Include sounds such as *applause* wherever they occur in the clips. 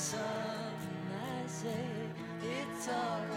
sun. I say it's alright.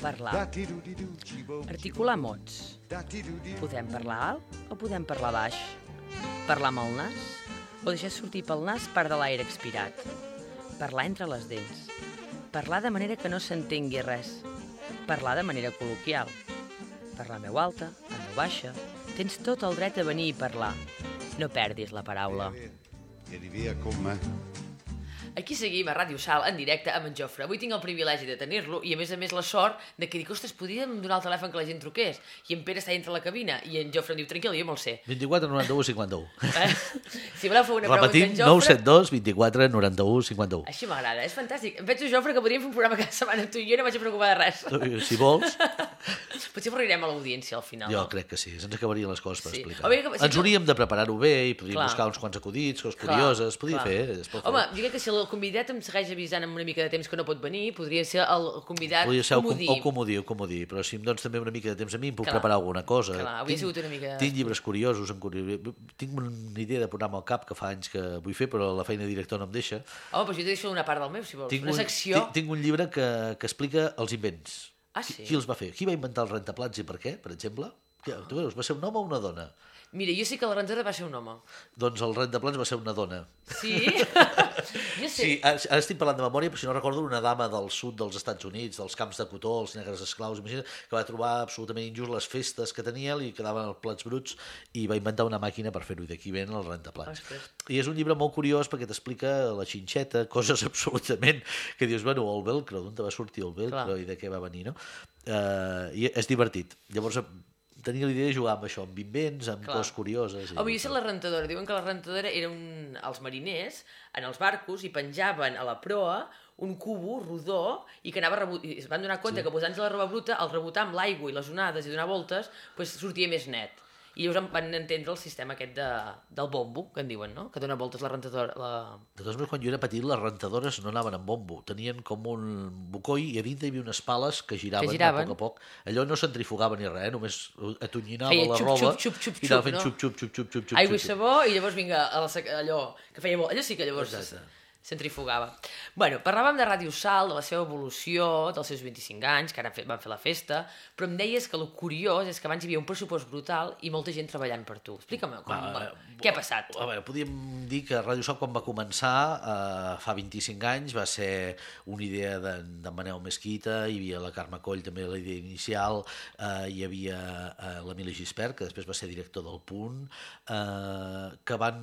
Parlar. Articular mots. Podem parlar alt o podem parlar baix? Parlar amb el nas? O deixar sortir pel nas part de l'aire expirat? Parlar entre les dents. Parlar de manera que no s'entengui res. Parlar de manera col·loquial. Parlar veu alta, en veu baixa. Tens tot el dret a venir i parlar. No perdis la paraula. Vieni via con me. Aquí seguim a Ràdio Sal, en directe, amb en Jofre. Avui tinc el privilegi de tenir-lo i, a més a més, la sort de que dic, ostres, podríem donar el telèfon que la gent truqués. I en Pere està dintre la cabina i en Jofre em diu, tranquil, jo me'l sé. 24 91 51. Eh? *laughs* Si voleu fer una pregunta Repetim, en Jofre... 972 24 91 51. Així m'agrada, és fantàstic. Em penso, Jofre, que podríem fer un programa cada setmana amb tu i jo no vaig a preocupar de res. Si vols, *laughs* Potser avorrirem a l'audiència al final. jo no? crec que sí, ens acabarien les coses per Sí. explicar. Home, que- si Ens hauríem de preparar-ho bé i podríem Clar. buscar uns quants acudits, coses curioses, es podria clar. fer, es pot fer. Home, jo crec que si el convidat em segueix avisant amb una mica de temps que no pot venir, podria ser el convidat Podria ser el, com, comodí. el comodí, el comodí, però si em dones també una mica de temps a mi em puc Clar. preparar alguna cosa. Clar, avui ha sigut una mica- Tinc llibres curiosos, em curi... tinc una idea de programa al cap que fa anys que vull fer, però la feina de director no em deixa. Home, doncs jo te deixo una part del meu, si vols. Tinc una un, secció... tinc, tinc un llibre que, que explica els invents. Ah, Qui- sí? Qui els va fer? Qui va inventar el rentaplats i per què, per exemple? Que, tu veus, va ser un home o una dona? Mira, jo sé que la rentada va ser un home. Doncs el rentaplats va ser una dona. Sí? *laughs* jo sé. Sí, ara, estic parlant de memòria, però si no recordo una dama del sud dels Estats Units, dels camps de cotó, els negres esclaus, imagina, que va trobar absolutament injust les festes que tenia, li quedaven els plats bruts i va inventar una màquina per fer-ho, i d'aquí ven el rentaplats. Ostres. I és un llibre molt curiós perquè t'explica la xinxeta, *laughs* coses absolutament que dius, bueno, el velcro, d'on va sortir el velcro Clar. i de què va venir, no? Uh, I és divertit. Llavors tenia l'idea de jugar amb això, amb invents, amb Clar. coses curioses. i- jo sé la rentadora. Diuen que la rentadora era un... els mariners en els barcos i penjaven a la proa un cubo rodó i que anava rebut... i es van donar compte sí. que posant-se la roba bruta, al rebotar amb l'aigua i les onades i donar voltes, pues, sortia més net. I llavors em van entendre el sistema aquest de, del bombo, que en diuen, no? Que dona voltes la rentadora... La... De totes maneres, quan jo era petit, les rentadores no anaven amb bombo. Tenien com un bocoi i a dintre hi havia unes pales que giraven, Que giraven. a poc a poc. Allò no centrifugava ni res, eh? només atonyinava Feia la xup, roba xup, xup, xup, i anava xup, fent no? xup, xup, xup, xup, xup, xup, Aigua i xup. sabó, i llavors vinga a la, sec- allò que feia molt... Allò sí que llavors Exacte. Centrifugava. Bueno, parlàvem de Ràdio Sal, de la seva evolució, dels seus 25 anys, que ara van fer la festa, però em deies que el curiós és que abans hi havia un pressupost brutal i molta gent treballant per tu. Explica'm com, Va, què ha passat. A veure, podríem dir que Ràdio Sol, quan va començar, eh, fa 25 anys, va ser una idea d'en de Manel Mesquita, hi havia la Carme Coll, també la idea inicial, eh, hi havia eh, l'Emili Gispert, que després va ser director del Punt, eh, que van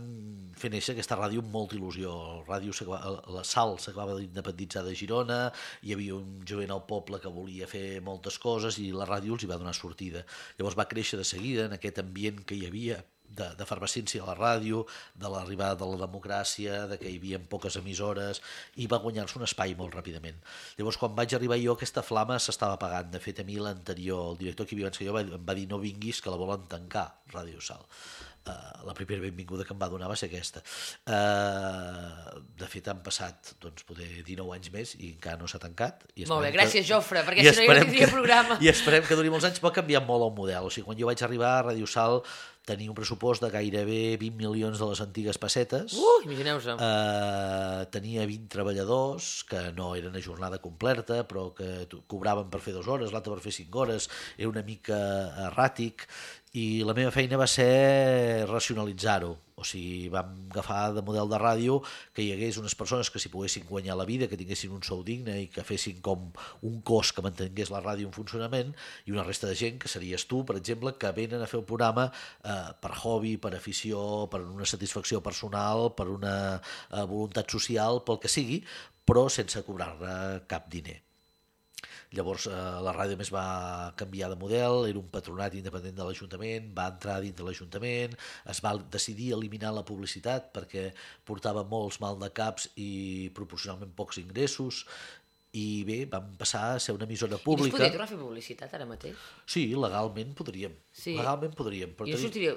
fer néixer aquesta ràdio amb molta il·lusió. Ràdio s'acaba- la Sal s'acabava d'independitzar de Girona, hi havia un jovent al poble que volia fer moltes coses i la ràdio els hi va donar sortida. Llavors va créixer de seguida en aquest ambient que hi havia de- d'efervescència a la ràdio, de l'arribada de la democràcia, de que hi havia poques emissores, i va guanyar-se un espai molt ràpidament. Llavors, quan vaig arribar jo, aquesta flama s'estava apagant. De fet, a mi l'anterior, el director que hi havia abans que jo, em va dir no vinguis, que la volen tancar, Ràdio Sal. Uh, la primera benvinguda que em va donar va ser aquesta. Uh, de fet, han passat doncs, poder 19 anys més i encara no s'ha tancat. I Molt bé, gràcies, Jofre, perquè si no jo no tindria que- programa. I esperem que duri molts anys, però ha canviat molt el model. O sigui, quan jo vaig arribar a Ràdio Sal tenia un pressupost de gairebé 20 milions de les antigues pessetes. Uh, imagineu-vos. Eh, tenia 20 treballadors que no eren a jornada completa però que cobraven per fer dues hores, l'altre per fer cinc hores, era una mica erràtic i la meva feina va ser racionalitzar-ho. O sigui, vam agafar de model de ràdio que hi hagués unes persones que s'hi poguessin guanyar la vida, que tinguessin un sou digne i que fessin com un cos que mantingués la ràdio en funcionament i una resta de gent, que series tu, per exemple, que venen a fer el programa eh, per hobby, per afició, per una satisfacció personal, per una eh, voluntat social, pel que sigui, però sense cobrar-ne cap diner. Llavors eh, la ràdio més va canviar de model, era un patronat independent de l'Ajuntament, va entrar dins de l'Ajuntament, es va decidir eliminar la publicitat perquè portava molts mal de caps i proporcionalment pocs ingressos, i bé, vam passar a ser una emissora I pública. podria tornar a fer publicitat ara mateix? Sí, legalment podríem. Sí. Legalment podríem. Però I tenim- sortiria...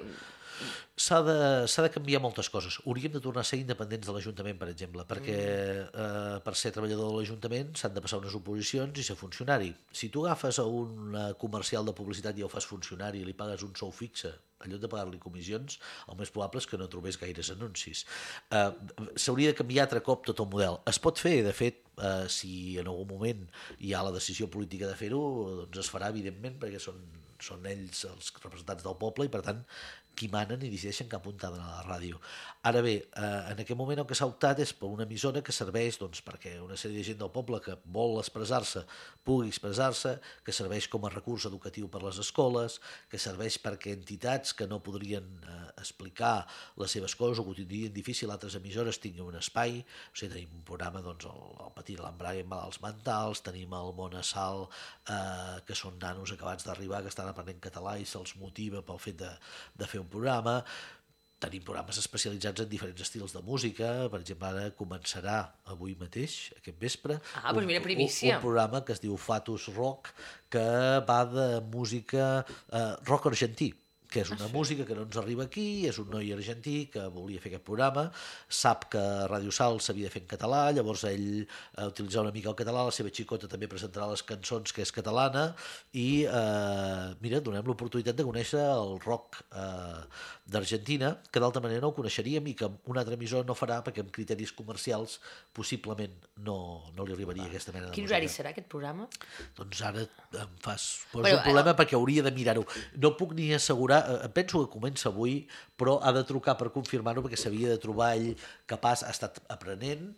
s'ha de, de canviar moltes coses. Hauríem de tornar a ser independents de l'Ajuntament, per exemple, perquè eh, per ser treballador de l'Ajuntament s'han de passar unes oposicions i ser funcionari. Si tu agafes a un eh, comercial de publicitat i el fas funcionari i li pagues un sou fixe, en lloc de pagar-li comissions, el més probable és que no trobés gaires anuncis. Eh, S'hauria de canviar altre cop tot el model. Es pot fer, de fet, eh, si en algun moment hi ha la decisió política de fer-ho, doncs es farà, evidentment, perquè són, són ells els representants del poble i, per tant, qui manen i decideixen cap puntada a la ràdio. Ara bé, eh, en aquest moment el que s'ha optat és per una emissora que serveix doncs, perquè una sèrie de gent del poble que vol expressar-se pugui expressar-se, que serveix com a recurs educatiu per les escoles, que serveix perquè entitats que no podrien eh, explicar les seves coses o que ho tindrien difícil, altres emissores tinguin un espai, o sigui, tenim un programa, doncs, el, el Petit l'Embrague amb malalts mentals, tenim el Món a Sal, eh, que són nanos acabats d'arribar, que estan aprenent català i se'ls motiva pel fet de, de fer un programa, tenim programes especialitzats en diferents estils de música, per exemple, ara començarà avui mateix, aquest vespre, Ah, doncs mira, primícia. un, un programa que es diu Fatus Rock, que va de música eh, rock argentí que és una ah, sí? música que no ens arriba aquí, és un noi argentí que volia fer aquest programa, sap que Ràdio Sal s'havia de fer en català, llavors ell eh, utilitzarà una mica el català, la seva xicota també presentarà les cançons, que és catalana, i eh, mira, donem l'oportunitat de conèixer el rock eh, d'Argentina, que d'altra manera no ho coneixeríem i que un altre emissor no farà perquè amb criteris comercials possiblement no, no li arribaria aquesta mena de Quin música. horari serà aquest programa? Doncs ara em fas... Poso Bueno, un problema perquè hauria de mirar-ho. No puc ni assegurar... eh, Penso que comença avui, però ha de trucar per confirmar-ho perquè s'havia de trobar ell capaç, ha estat aprenent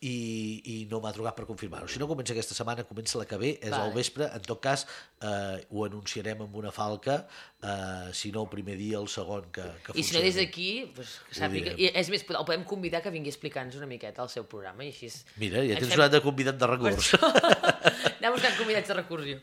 i, i no m'ha trucat per confirmar-ho. Si no comença aquesta setmana, comença la que ve, és Vale. al vespre. En tot cas, eh, ho anunciarem amb una falca, eh, si no el primer dia, el segon que, que I si no des d'aquí, pues, que sàpiga, i és més, el podem convidar que vingui a explicar-nos una miqueta el seu programa i així... és- Mira, ja ens tens fem- un altre convidat de recurs. Anar buscant *laughs* convidats de recursió.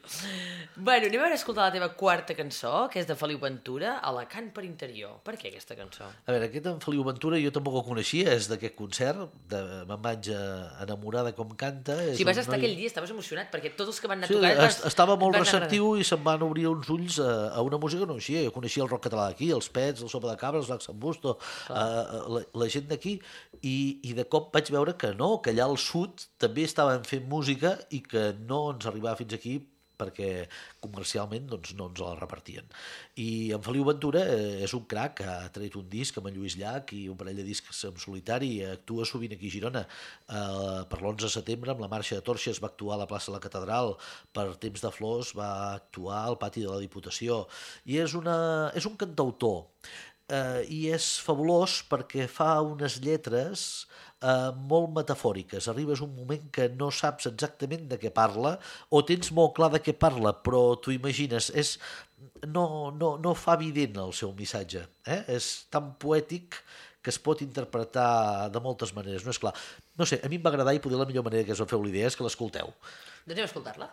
Bueno, anem a escoltar la teva quarta cançó, que és de Feliu Ventura, Alacant per interior. Per què aquesta cançó? A veure, aquest en Feliu Ventura jo tampoc el coneixia, és d'aquest concert, de, me'n vaig eh, enamorar de com canta. És Si vas estar noi- aquell dia, estaves emocionat, perquè tots els que van anar Sí, a tocar... et es, vas- estava molt receptiu i se'm van obrir uns ulls a, a una música que no coneixia. Jo coneixia el rock català d'aquí, els Pets, el Sopa de Cabra, els Lacs en Busto, uh, la, la gent d'aquí, i, i de cop vaig veure que no, que allà al sud també estaven fent música i que no ens arribava fins aquí perquè comercialment doncs, no ens la repartien. I en Feliu Ventura eh, és un crac, ha tret un disc amb en Lluís Llach i un parell de discs en solitari actua sovint aquí a Girona. Eh, per l'11 de setembre, amb la marxa de Torxes, va actuar a la plaça de la Catedral, per Temps de Flors va actuar al pati de la Diputació. I és, una, és un cantautor eh, i és fabulós perquè fa unes lletres eh, molt metafòriques. Arribes un moment que no saps exactament de què parla o tens molt clar de què parla, però t'ho imagines. És, no, no, no fa evident el seu missatge. Eh? És tan poètic que es pot interpretar de moltes maneres. No és clar. No sé, a mi em va agradar i poder la millor manera que us en feu l'idea és que l'escolteu. Doncs anem a escoltar-la.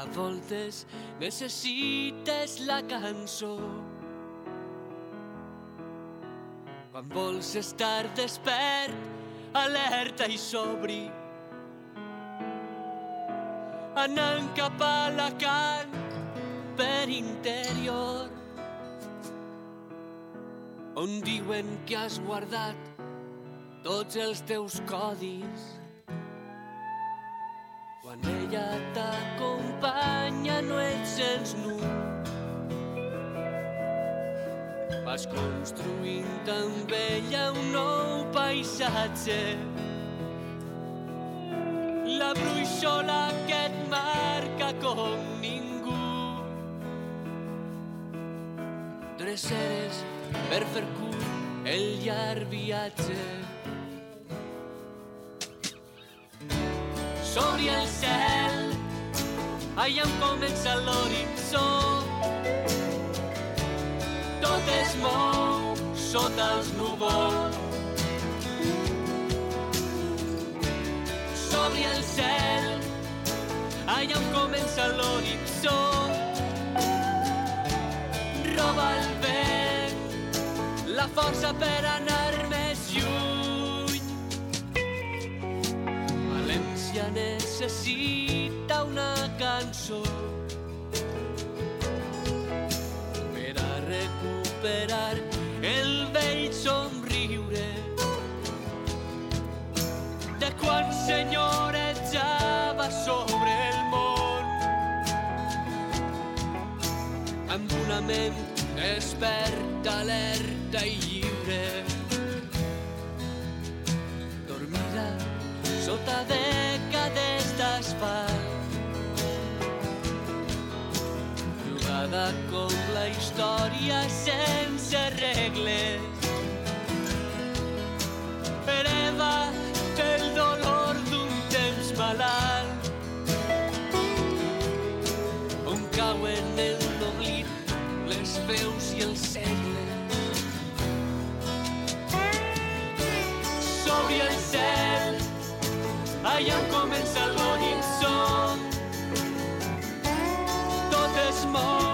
A voltes necessites la cançó. Quan vols estar despert, alerta i sobri. Anant cap a la can per interior on diuen que has guardat tots els teus codis quan ella t'acompanya no et sents nu. Vas construint amb ella un nou paisatge. La bruixola que et marca com ningú. Dreceres per fer curt el llarg viatge. Sobre el cel, allà on comença l'horitzó. Tot es mou sota els núvols. Sobre el cel, allà on comença l'horitzó. Roba el vent, la força per anar necessita una cançó per a recuperar el vell somriure de quan senyorejava sobre el món. Amb una ment desperta, alerta i lliure història sense regles. Hereva el dolor d'un temps malalt. On cauen en l'oblit les veus i els segles. Sobre el cel allà on comença l'horitzó. Tot es mou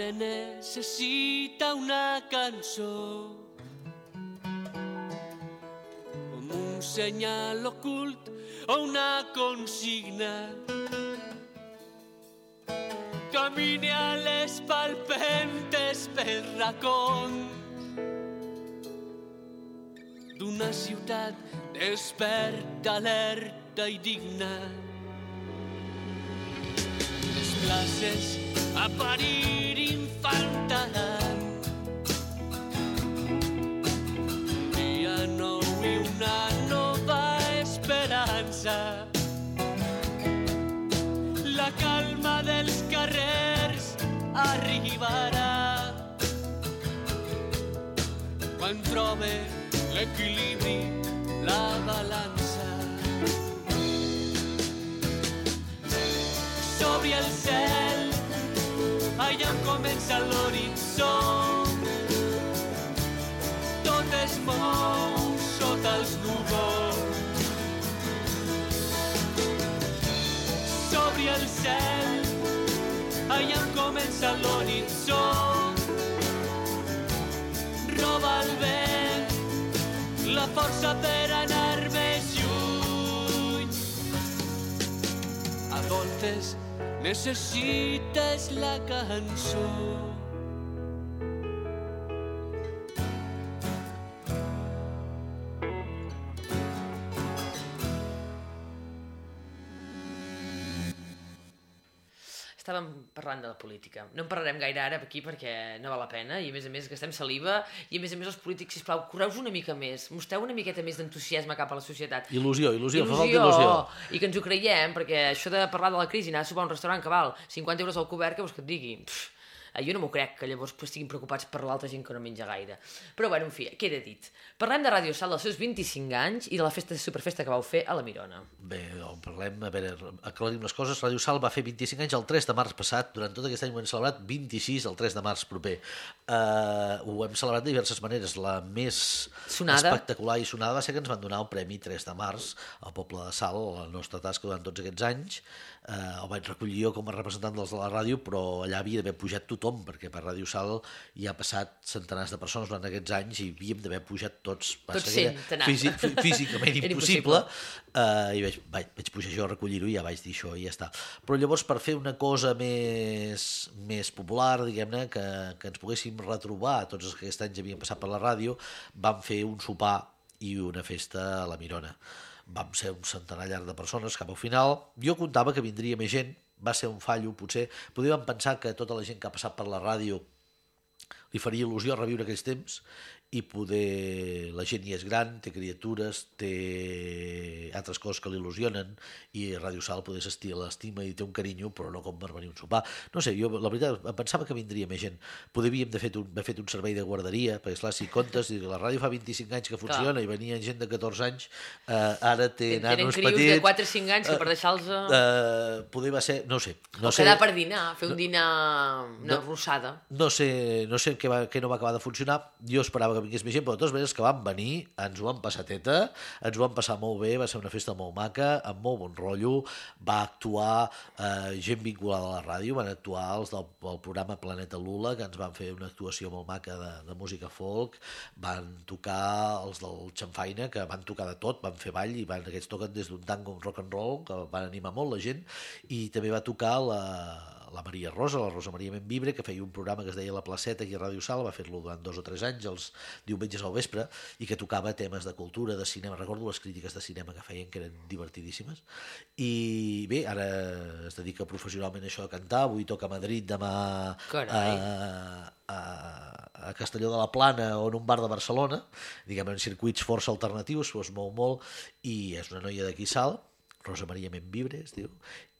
Octubre necessita una cançó com un senyal ocult o una consigna camine a les palpentes pel racons d'una ciutat desperta, alerta i digna. Les places a parir infantaran. Dia nou i una nova esperança. La calma dels carrers arribarà quan trobe l'equilibri, la balança. S'obri el cel, allà on comença l'horitzó. Tot es mou sota els núvols. S'obri el cel, allà on comença l'horitzó. Roba el vent la força per anar més lluny. A voltes necessites la cançó. Estàvem parlant de la política. No en parlarem gaire ara aquí perquè no val la pena i a més a més gastem saliva i a més a més els polítics, sisplau, correu una mica més, mostreu una miqueta més d'entusiasme cap a la societat. Il·lusió, il·lusió, fa falta il·lusió. i que ens ho creiem, perquè això de parlar de la crisi, anar a sopar a un restaurant que val 50 euros al cobert, que vols que et digui? Pff, eh, jo no m'ho crec, que llavors pues, estiguin preocupats per l'altra gent que no menja gaire. Però bueno, en fi, queda dit. Parlem de Ràdio Sal dels seus 25 anys i de la festa de superfesta que vau fer a la Mirona. Bé, on parlem, a veure, aclarim les coses. Ràdio Sal va fer 25 anys el 3 de març passat, durant tot aquest any ho hem celebrat 26 el 3 de març proper. Uh, ho hem celebrat de diverses maneres. La més Sonada. espectacular i sonada va ser que ens van donar el Premi 3 de març al poble de Sal, la nostra tasca durant tots aquests anys. Uh, el vaig recollir jo com a representant dels de la ràdio, però allà havia d'haver pujat tothom, perquè per Ràdio Sal hi ha passat centenars de persones durant aquests anys i havíem d'haver pujat tots. Tots centenars. Físic, fí- *laughs* físicament Era impossible. Uh, I vaig, vaig, vaig pujar jo a recollir-ho i ja vaig dir això i ja està. Però llavors per fer una cosa més, més popular, diguem-ne, que, que ens poguéssim retrobar tots els que aquests anys havien passat per la ràdio, vam fer un sopar i una festa a la Mirona. Vam ser un centenar llarg de persones cap al final. Jo comptava que vindria més gent, va ser un fallo, potser. Podíem pensar que tota la gent que ha passat per la ràdio li faria il·lusió reviure aquells temps i poder... La gent ja és gran, té criatures, té altres coses que l'il·lusionen i Ràdio Sal poder l'estima i té un carinyo, però no com per venir un sopar. No sé, jo la veritat em pensava que vindria més gent. Poder havíem de fet un, haver fet un servei de guarderia, perquè esclar, si comptes, la ràdio fa 25 anys que funciona Clar. i venia gent de 14 anys, eh, ara té Tenen nanos crius petits... de 4 o 5 anys que per deixar-los... Eh, Eh, poder va ser, no sé, no o sé, quedar per dinar, fer un dinar... una No. rossada. no sé, no sé què, va, què no va acabar de funcionar. Jo esperava que vingués més gent, però de totes maneres que van venir, ens ho van passar teta, ens ho van passar molt bé, va ser una festa molt maca, amb molt bon rotllo, va actuar eh, gent vinculada a la ràdio, van actuar els del, del programa Planeta Lula, que ens van fer una actuació molt maca de, de música folk, van tocar els del Xamfaina, que van tocar de tot, van fer ball, i van, aquests toquen des d'un tango un rock and roll, que van animar molt la gent, i també va tocar la, la Maria Rosa, la Rosa Maria Benvibre, que feia un programa que es deia La Placeta aquí a Ràdio Sal, va fer-lo durant dos o tres anys, els diumenges al vespre, i que tocava temes de cultura, de cinema. Recordo les crítiques de cinema que feien, que eren divertidíssimes. I bé, ara es dedica professionalment a això de cantar, avui toca a Madrid, demà Carai. a, a, a Castelló de la Plana o en un bar de Barcelona, diguem en circuits força alternatius, s'ho es mou molt, i és una noia d'aquí Sal, Rosa Maria Membibre, es diu,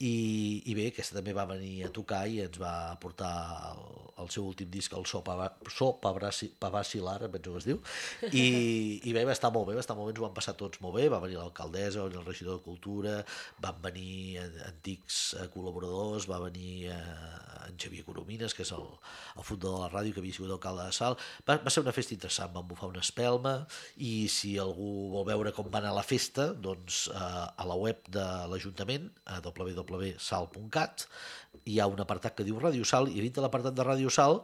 i, i bé, aquesta també va venir a tocar i ens va portar el, el seu últim disc, el So, Pava, so Pavacilar, em penso que es diu, i, *laughs* i bé, va estar molt bé, va estar molt bé, ens ho van passar tots molt bé, va venir l'alcaldessa, va venir el regidor de Cultura, van venir antics eh, col·laboradors, va venir eh, en Xavier Coromines, que és el, el fundador de la ràdio, que havia sigut alcalde de Sal. Va, va ser una festa interessant, vam bufar una espelma, i si algú vol veure com va anar la festa, doncs eh, a la web de l'Ajuntament, a www.sal.cat, hi ha un apartat que diu Ràdio Sal, i dintre l'apartat de Ràdio Sal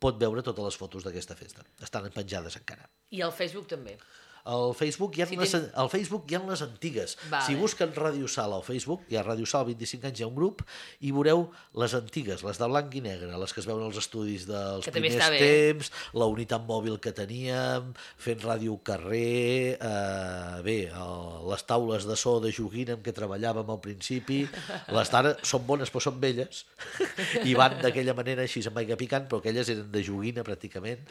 pot veure totes les fotos d'aquesta festa. Estan penjades encara. I al Facebook també. Al Facebook hi ha, Sí, les, tens- al Facebook hi ha les antigues. Vale. Si busquen Ràdio Sal al Facebook, hi ha Ràdio Sal 25 anys, hi ha un grup, i veureu les antigues, les de blanc i negre, les que es veuen als estudis dels Que primers temps, la unitat mòbil que teníem, fent ràdio carrer, eh, bé, el, les taules de so de joguina amb què treballàvem al principi, *laughs* les d'ara són bones però són velles, *laughs* i van d'aquella manera així amb aigua picant, però aquelles eren de joguina pràcticament.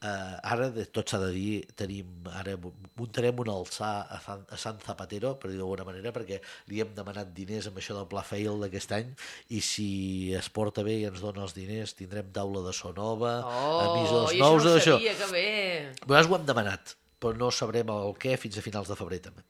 Eh, ara, de, tot s'ha de dir, tenim, ara muntarem un alçar a, San, a Sant Zapatero, per dir d'alguna manera, perquè li hem demanat diners amb això del pla fail d'aquest any, i si es porta bé i ens dona els diners, tindrem taula de so nova, Oh, emissors nous, això no ho això. sabia, que bé. Vegades ho hem demanat, però no sabrem el què fins a finals de febrer també.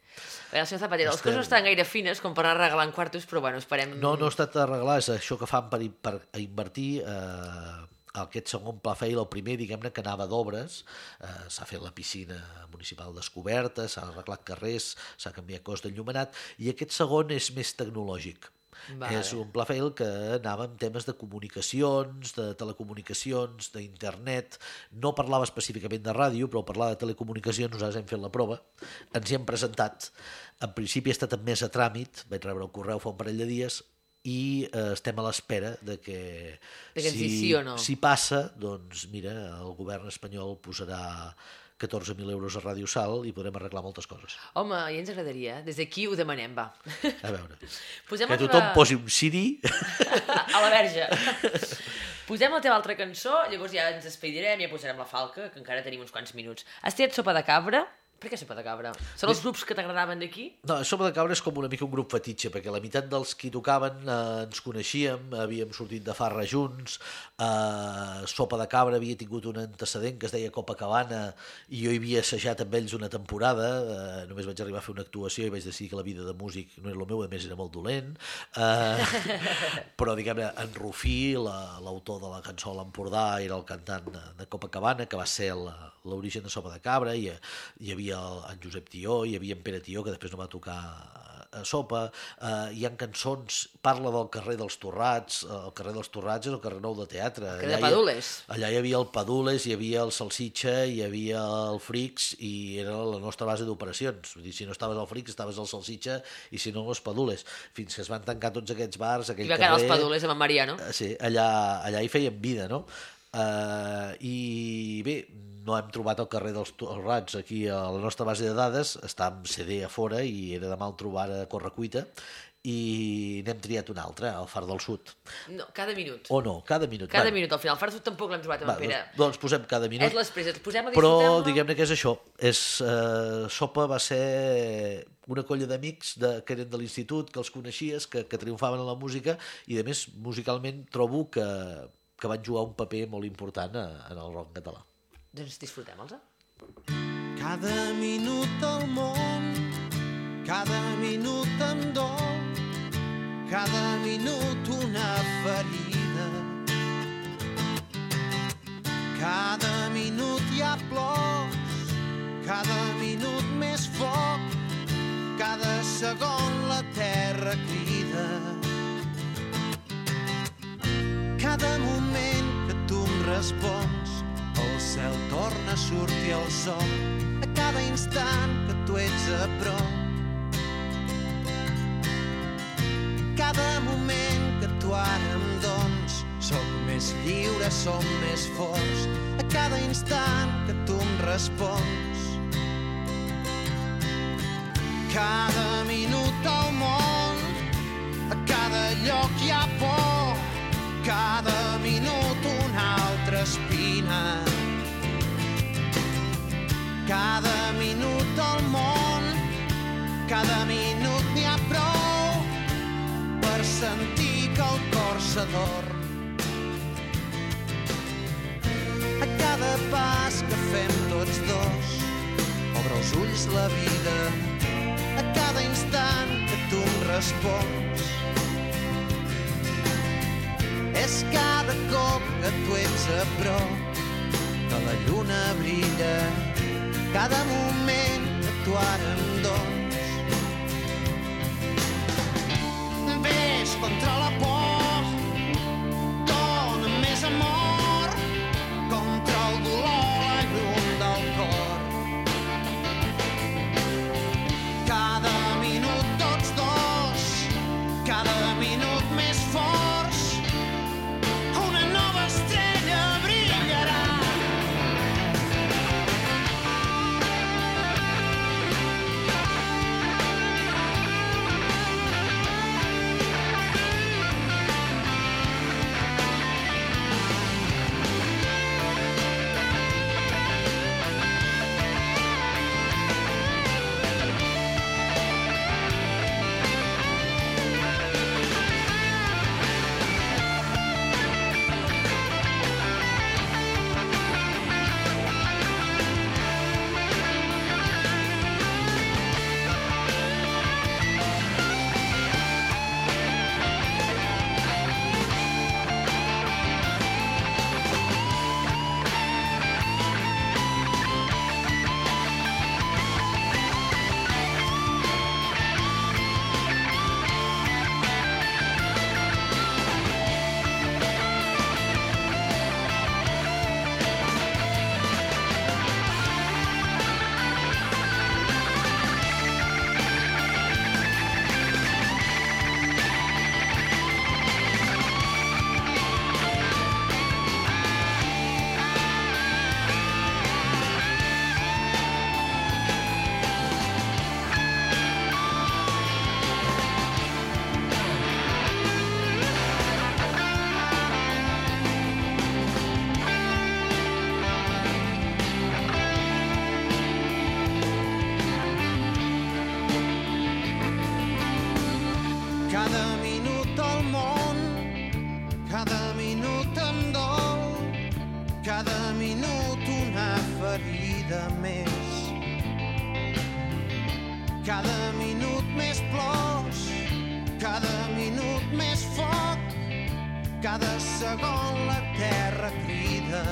A veure, senyor Zapatero, les Estem- coses no estan gaire fines com per anar regalant quartos, però bueno, esperem... No, no ha estat arreglar, és això que fan per, per invertir eh, aquest segon pla fail, el primer, diguem-ne, que anava d'obres, eh, s'ha fet la piscina municipal descoberta, s'han arreglat carrers, s'ha canviat cos d'enllumenat, i aquest segon és més tecnològic. Vale. És un pla fail que anava amb temes de comunicacions, de telecomunicacions, d'internet, no parlava específicament de ràdio, però parlava de telecomunicacions, nosaltres hem fet la prova, ens hi hem presentat, en principi ha estat admès a tràmit, vaig rebre el correu fa un parell de dies, i eh, estem a l'espera de que, De que si, sí o no. si passa, doncs mira, el govern espanyol posarà 14.000 euros a Ràdio Sal i podrem arreglar moltes coses. Home, ja ens agradaria. eh? Des d'aquí ho demanem, va. A veure, *laughs* Posem que tothom teva- posi un CD *laughs* a la verge. *laughs* Posem la teva altra cançó, llavors ja ens despedirem, ja posarem la falca, que encara tenim uns quants minuts. Has triat Sopa de Cabra? Per què Sopa de Cabra? Són els grups que t'agradaven d'aquí? No, Sopa de Cabra és com una mica un grup fetitxe, perquè la meitat dels qui tocaven eh, ens coneixíem, havíem sortit de farra junts, eh, Sopa de Cabra havia tingut un antecedent que es deia Copacabana i jo hi havia assajat amb ells una temporada, eh, només vaig arribar a fer una actuació i vaig decidir que la vida de músic no era el meu, a més era molt dolent, eh, *laughs* però diguem-ne, en Rufí, la- l'autor de la cançó l'Empordà, era el cantant de, Copacabana, que va ser la- l'origen de Sopa de Cabra, i hi havia el, en Josep Tió, hi havia en Pere Tió, que després no va tocar a Sopa, eh, hi han cançons, parla del carrer dels Torrats, eh, el carrer dels Torrats és el carrer nou de teatre. carrer de Allà hi- Padules. Allà hi havia el Padules, hi havia el Salsitxa, hi havia el Frix i era la nostra base d'operacions. Vull dir, si no estaves al Frix, estaves al Salsitxa i si no, als Padules. Fins que es van tancar tots aquests bars, aquell I va quedar els carrer... Padules amb en Mariano. Eh, Sí, allà, allà hi feien vida, no? Uh, I bé, no hem trobat el carrer dels Torrats aquí a la nostra base de dades, està amb CD a fora i era de mal trobar a Correcuita i n'hem triat un altre, el Far del Sud. No, cada minut. O no, cada minut. Cada va. minut, al final. Farso tampoc l'hem trobat amb Va, Pere. doncs, doncs posem cada minut. És les preses. Posem a Però diguem-ne que és això. És, eh, Sopa va ser una colla d'amics de, que eren de l'institut, que els coneixies, que, que triomfaven en la música i, a més, musicalment trobo que, que van jugar un paper molt important a, en el rock català. Doncs disfrutem-los. Cada minut del món, cada minut em dol, cada minut una ferida. Cada minut hi ha plors, cada minut més foc, cada segon la terra crida. Cada moment que tu em respons, cel torna a sortir el sol. A cada instant que tu ets a prop. Cada moment que tu ara em dons, sóc més lliure, som més forts. A cada instant que tu em respons. Cada minut al món, a cada lloc hi ha por, cada Cada minut al món, cada minut n'hi ha prou per sentir que el cor s'adorm. A cada pas que fem tots dos, obre els ulls la vida. A cada instant que tu em respons, és cada cop que tu ets a prop que la lluna brilla cada moment que tu ara més. Cada minut més plors, cada minut més foc, cada segon la terra crida.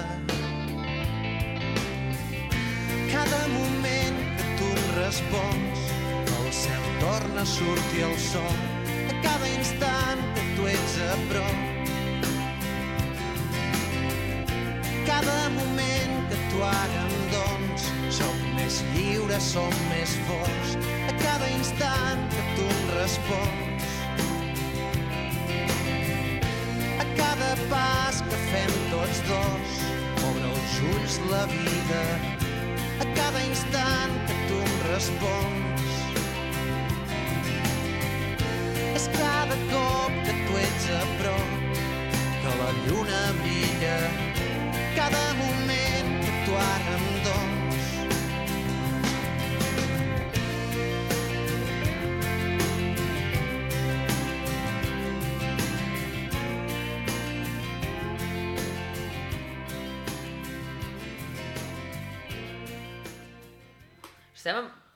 Cada moment que tu respons, el cel torna a sortir el sol. A cada instant que tu ets a prop, som més forts. A cada instant que tu em respons, a cada pas que fem tots dos, obre els ulls la vida. A cada instant que tu em respons, és cada cop que tu ets a prop, que la lluna brilla, cada moment que tu ara em dons.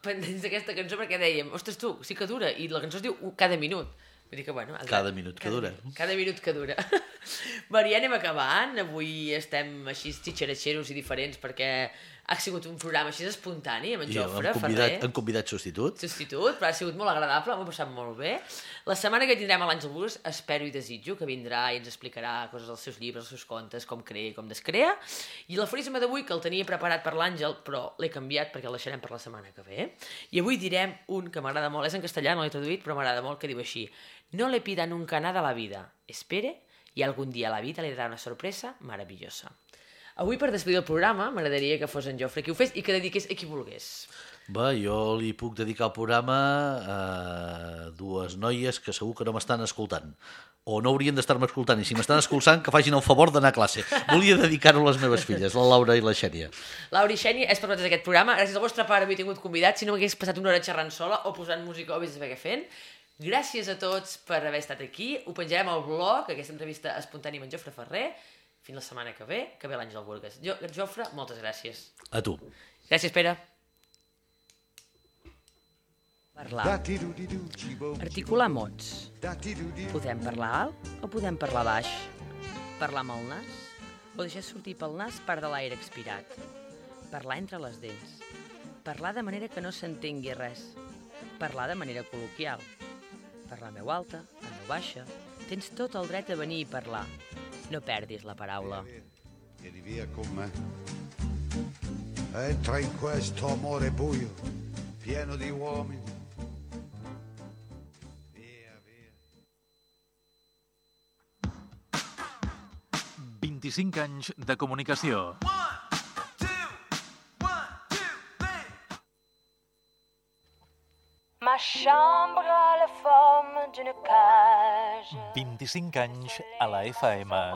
Pendents d'aquesta cançó perquè dèiem, ostres tu, sí que dura, i la cançó es diu "U- cada minut. Vull dir que, bueno... el- Cada minut que dura. minut- Cada minut que dura. *laughs* ja anem acabant. Avui estem així xitxeratxeros i diferents perquè ha sigut un programa així espontani amb en I Jofre hem convidat, Ferrer. hem convidat substitut. substitut, però ha sigut molt agradable, m'ho he passat molt bé. La setmana que tindrem a l'Àngel Bus, espero i desitjo que vindrà i ens explicarà coses dels seus llibres, els seus contes, com crea i com descrea. I l'aforisme d'avui, que el tenia preparat per l'Àngel, però l'he canviat perquè el deixarem per la setmana que ve. I avui direm un que m'agrada molt, és en castellà, no l'he traduït, però m'agrada molt, que diu així. No le pida nunca nada a la vida, espere y algún día la vida le dará una sorpresa maravillosa. Avui, per despedir el programa, m'agradaria que fos en Jofre qui ho fes i que dediqués a qui volgués. Bé, jo li puc dedicar el programa a dues noies que segur que no m'estan escoltant. O no haurien d'estar-me escoltant, i si m'estan escoltant, que facin el favor d'anar a classe. Volia dedicar-ho a les meves filles, la Laura i la Xènia. Laura i Xènia, és per nosaltres aquest programa. Gràcies al vostre pare m'he tingut convidat. Si no m'hagués passat una hora xerrant sola o posant música o vés a què fent. Gràcies a tots per haver estat aquí. Ho penjarem al blog, aquesta entrevista espontània amb en Jofre Ferrer. Fins la setmana que ve, que ve l'Àngel Burgues. Jo, Jofre, moltes gràcies. A tu. Gràcies, Pere. Parlar. Articular mots. Podem parlar alt o podem parlar baix? Parlar amb el nas? O deixar sortir pel nas part de l'aire expirat? Parlar entre les dents. Parlar de manera que no s'entengui res. Parlar de manera col·loquial. Parlar en veu alta, en veu baixa. Tens tot el dret a venir i parlar. No perdis la paraula. Vieni via con me. Entra in questo amore buio, pieno di uomini. Via, via. 25 anys de comunicació. Ma chambre a la forme d'une cage. 25 anys a la FM.